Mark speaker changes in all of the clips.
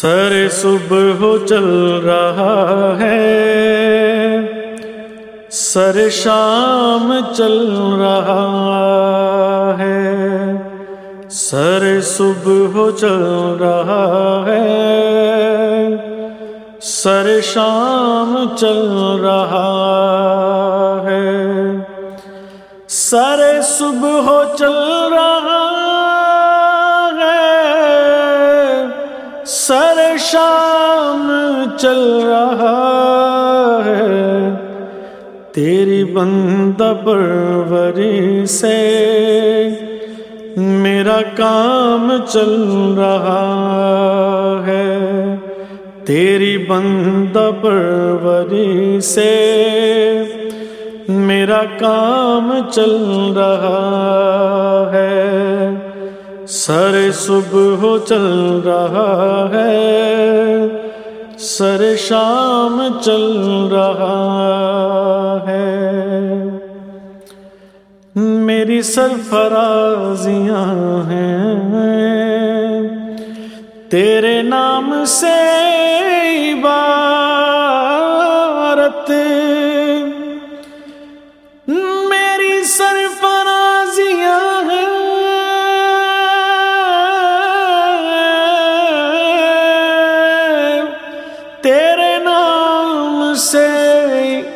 Speaker 1: سر صبح ہو چل رہا ہے۔ سر شام چل رہا ہے۔ سر صبح ہو چل رہا ہے۔ سر شام چل رہا ہے۔ سر صبح ہو چل رہا سر شام چل رہا ہے۔ تیری بندہ پروری سے میرا کام چل رہا ہے۔ تیری بندہ پروری سے میرا کام چل رہا ہے۔ سر صبح ہو چل رہا ہے، سر شام چل رہا ہے۔ میری سرفرازیاں ہیں، تیرے نام سے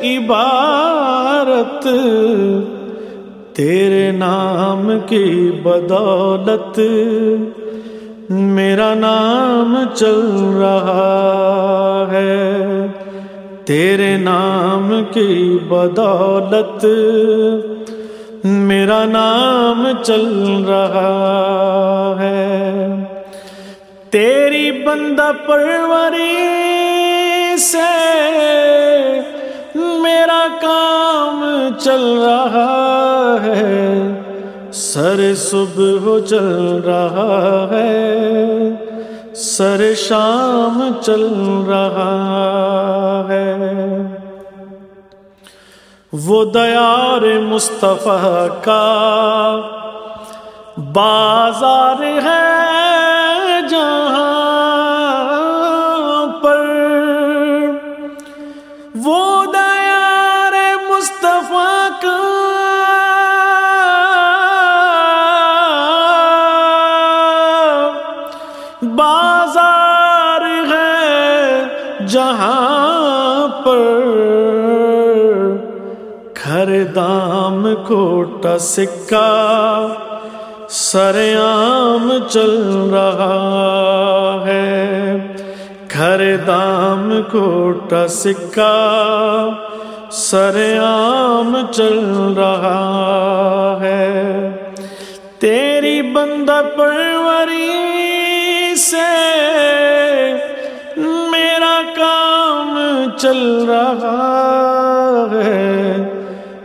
Speaker 1: عبارت، تیرے نام کی بدولت، میرا نام چل رہا ہے۔ تیرے نام کی بدولت، میرا نام چل رہا ہے۔ تیری بندہ پروری سے میرا کام چل رہا ہے۔ سر صبح چل رہا ہے۔ سر شام چل رہا ہے۔ وہ دیار مصطفیٰ کا بازار ہے۔ جہاں پر گھر دام کوٹا سکا سر عام چل رہا ہے۔ گھر دام کوٹا سکا سر عام چل رہا ہے۔ تیری بندہ پروری سے چل رہا ہے۔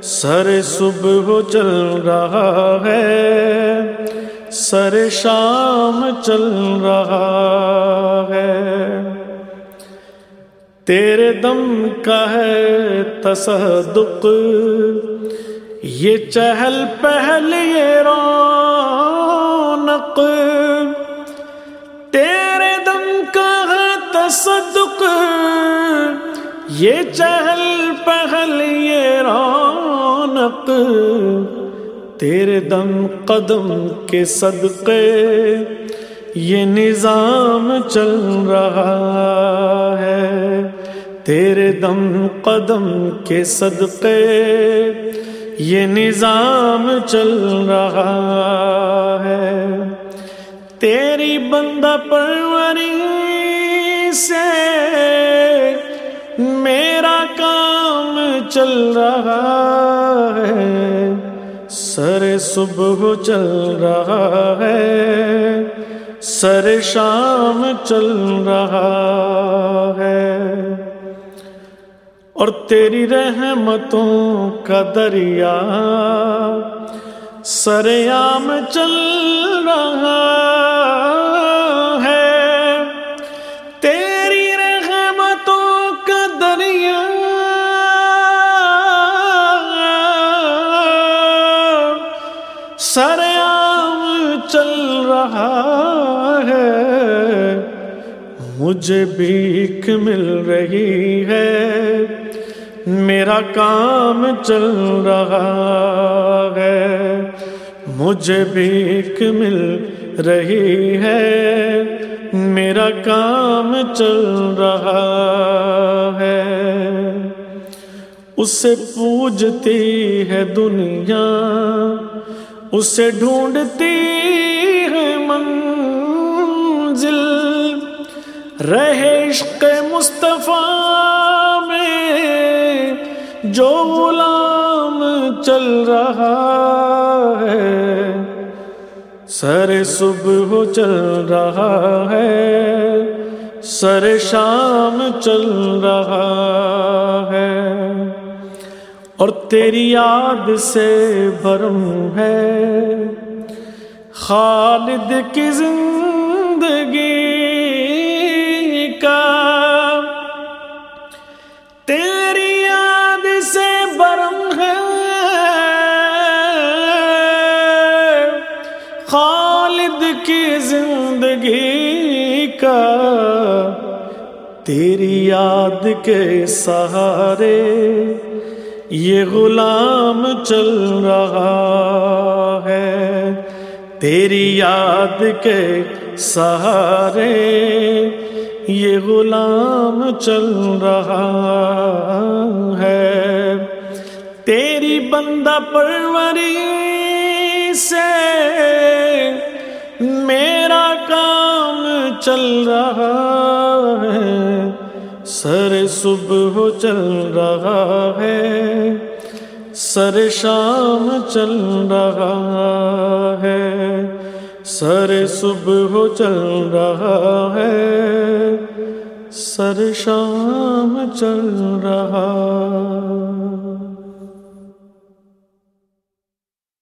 Speaker 1: سر صبح چل رہا ہے۔ سر شام چل رہا ہے۔ تیرے دم کا ہے تصدق۔ یہ چہل پہل، یہ رونق۔ تیرے دم کا ہے تصدق۔ یہ چہل پہل، یہ رونق، تیرے دم قدم کے صدقے، یہ نظام چل رہا ہے، تیرے دم قدم کے صدقے، یہ نظام چل رہا ہے۔ تیری بندہ پروری سے چل رہا ہے۔ سر صبح چل رہا ہے۔ سر شام چل رہا ہے۔ اور تیری رحمتوں کا دریا سریام چل رہا سریام چل رہا ہے۔ مجھے بھیک مل رہی ہے۔ میرا کام چل رہا ہے۔ مجھے بھیک مل رہی ہے۔ میرا کام چل رہا ہے۔ اسے پوجتی ہے دنیا۔ اسے ڈھونڈتی ہے منزل۔ رہے عشق مصطفیٰ میں جو غلام چل رہا ہے۔ سر صبح چل رہا ہے، سر شام چل رہا ہے اور تیری یاد سے بھرم ہے۔ خالد کی زندگی کا تیری یاد سے برم ہے۔ خالد کی زندگی کا تیری یاد کے سہارے۔ یہ غلام چل رہا ہے۔ تیری یاد کے سہارے یہ غلام چل رہا ہے۔ تیری بندہ پروری سے میرا کام چل رہا ہے سر صبح چل رہا ہے، سر شام چل رہا ہے، سر صبح چل رہا ہے، سر شام چل رہا۔